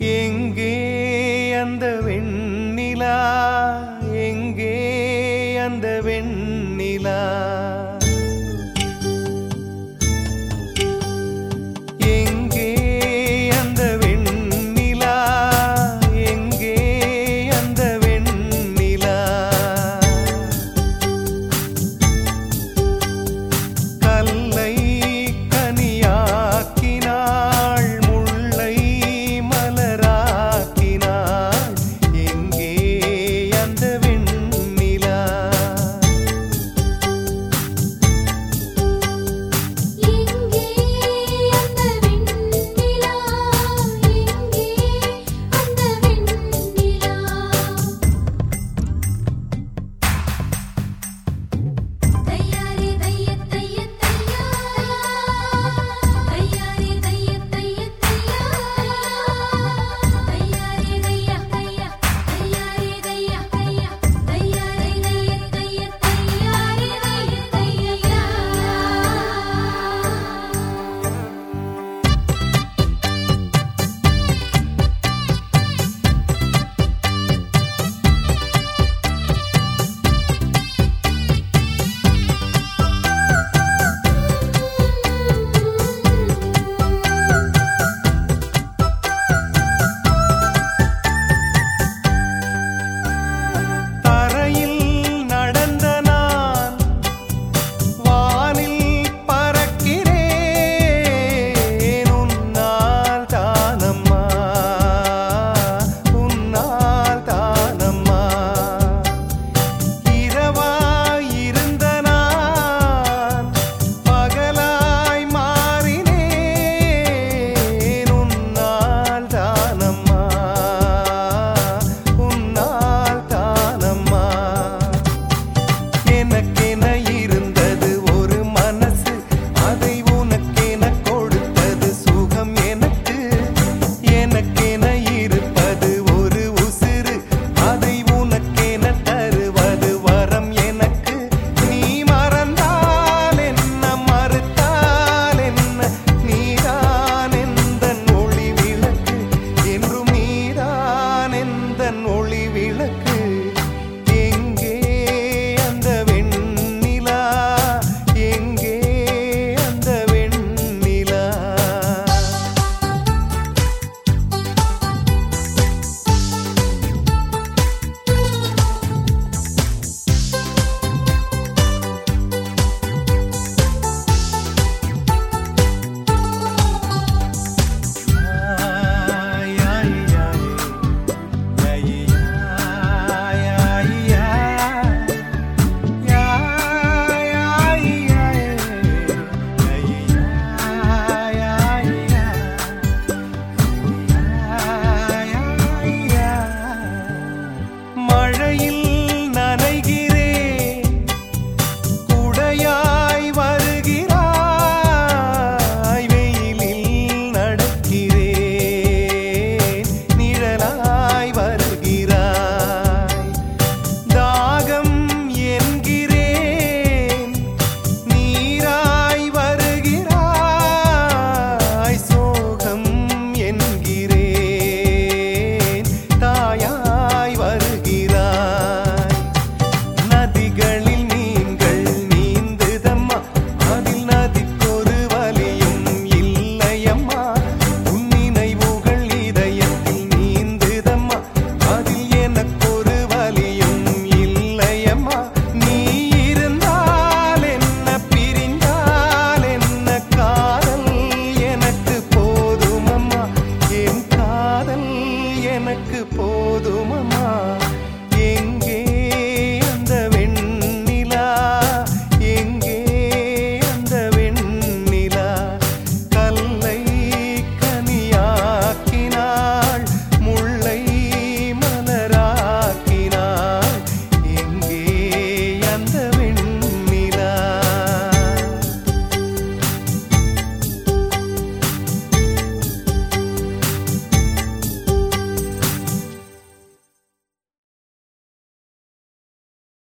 எங்கே அந்த வெண்ணிலா எங்கே அந்த வெண்ணிலா